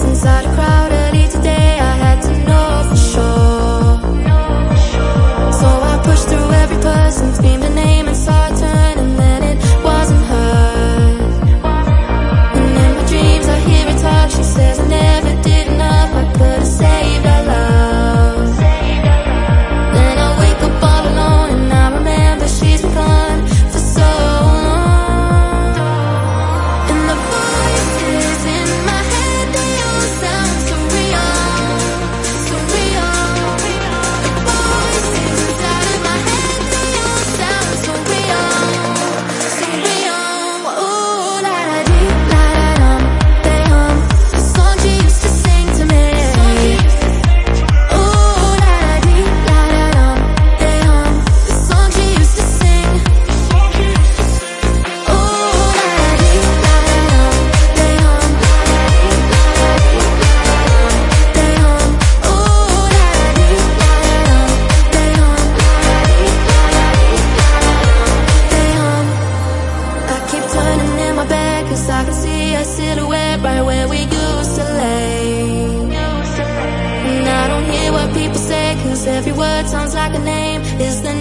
Cause every word sounds like a name. Is the